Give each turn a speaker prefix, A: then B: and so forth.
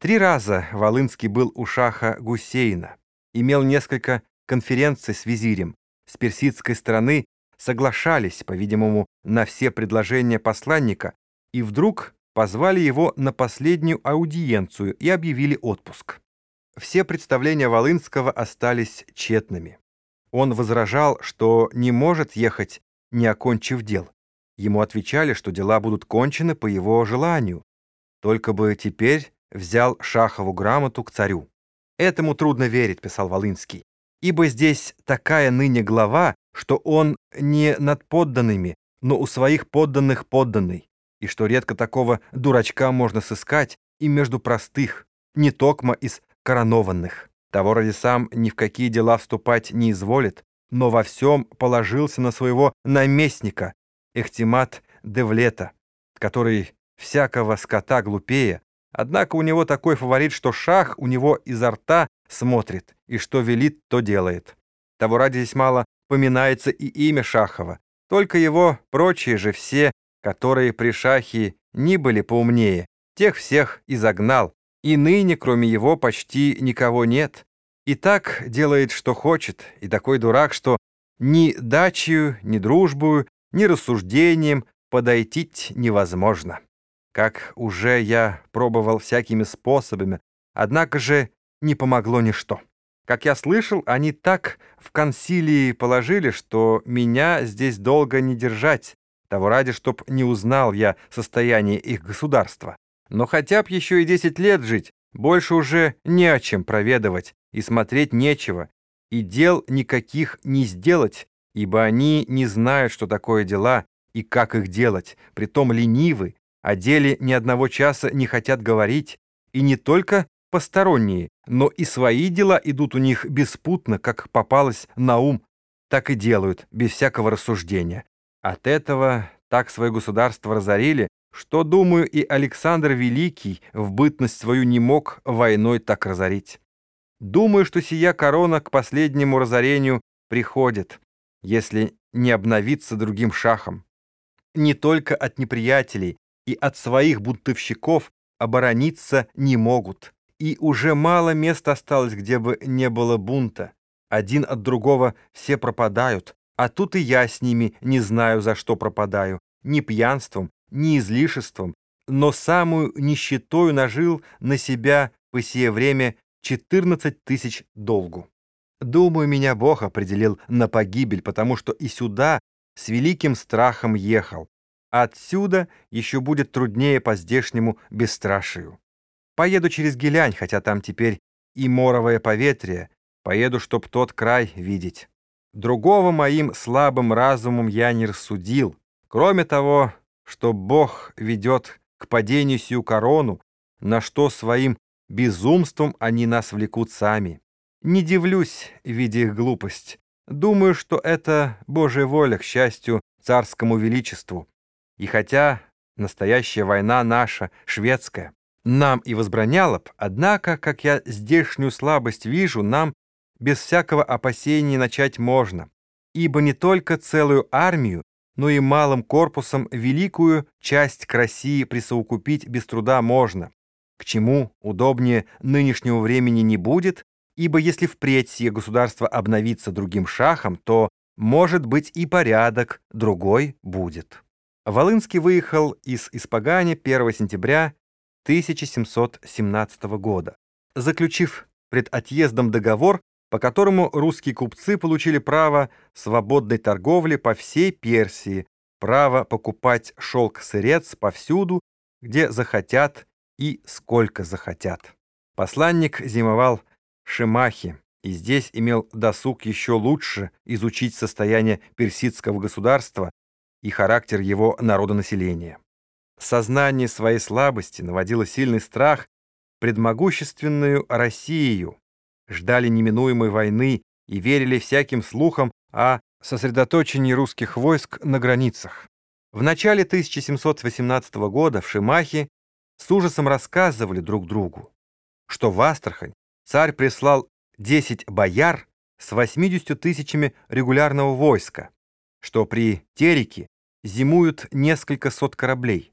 A: Три раза Волынский был у шаха Гусейна, имел несколько конференций с визирем. С персидской стороны соглашались, по-видимому, на все предложения посланника, и вдруг позвали его на последнюю аудиенцию и объявили отпуск. Все представления Волынского остались тщетными. Он возражал, что не может ехать, не окончив дел. Ему отвечали, что дела будут кончены по его желанию. Только бы теперь взял Шахову грамоту к царю. «Этому трудно верить», — писал Волынский, «ибо здесь такая ныне глава, что он не над подданными, но у своих подданных подданный, и что редко такого дурачка можно сыскать и между простых, не токмо из коронованных. Того ради сам ни в какие дела вступать не изволит, но во всем положился на своего наместника, Эхтимат Девлета, который всякого скота глупее, Однако у него такой фаворит, что шах у него изо рта смотрит, и что велит, то делает. Того ради здесь мало поминается и имя Шахова, только его прочие же все, которые при шахе не были поумнее, тех всех изогнал, и ныне, кроме его, почти никого нет. И так делает, что хочет, и такой дурак, что ни дачью, ни дружбою, ни рассуждением подойти невозможно как уже я пробовал всякими способами, однако же не помогло ничто. Как я слышал, они так в консилии положили, что меня здесь долго не держать, того ради, чтоб не узнал я состояние их государства. Но хотя б еще и десять лет жить, больше уже не о чем проведывать, и смотреть нечего, и дел никаких не сделать, ибо они не знают, что такое дела и как их делать, притом ленивы, о деле ни одного часа не хотят говорить, и не только посторонние, но и свои дела идут у них беспутно, как попалось на ум, так и делают, без всякого рассуждения. От этого так свое государство разорили, что, думаю, и Александр Великий в бытность свою не мог войной так разорить. Думаю, что сия корона к последнему разорению приходит, если не обновиться другим шахом. Не только от неприятелей, и от своих бунтовщиков оборониться не могут. И уже мало мест осталось, где бы не было бунта. Один от другого все пропадают, а тут и я с ними не знаю, за что пропадаю. Ни пьянством, ни излишеством, но самую нищетою нажил на себя по сие время 14 тысяч долгу. Думаю, меня Бог определил на погибель, потому что и сюда с великим страхом ехал, Отсюда еще будет труднее по здешнему бесстрашию. Поеду через Гелянь, хотя там теперь и моровое поветрие. Поеду, чтоб тот край видеть. Другого моим слабым разумом я не рассудил. Кроме того, что Бог ведет к падению сию корону, на что своим безумством они нас влекут сами. Не дивлюсь, видя их глупость. Думаю, что это Божья воля, к счастью, царскому величеству. И хотя настоящая война наша, шведская, нам и возбраняла б, однако, как я здешнюю слабость вижу, нам без всякого опасения начать можно, ибо не только целую армию, но и малым корпусом великую часть к России присоукупить без труда можно, к чему удобнее нынешнего времени не будет, ибо если впредь сие государство обновится другим шахом, то, может быть, и порядок другой будет. Волынский выехал из Испагани 1 сентября 1717 года, заключив пред отъездом договор, по которому русские купцы получили право свободной торговли по всей Персии, право покупать шелк-сырец повсюду, где захотят и сколько захотят. Посланник зимовал в Шимахе, и здесь имел досуг еще лучше изучить состояние персидского государства, и характер его народонаселения. Сознание своей слабости наводило сильный страх пред могущественную Россию, ждали неминуемой войны и верили всяким слухам о сосредоточении русских войск на границах. В начале 1718 года в Шимахе с ужасом рассказывали друг другу, что в Астрахань царь прислал 10 бояр с 80 тысячами регулярного войска, что при Тереке зимуют несколько сот кораблей.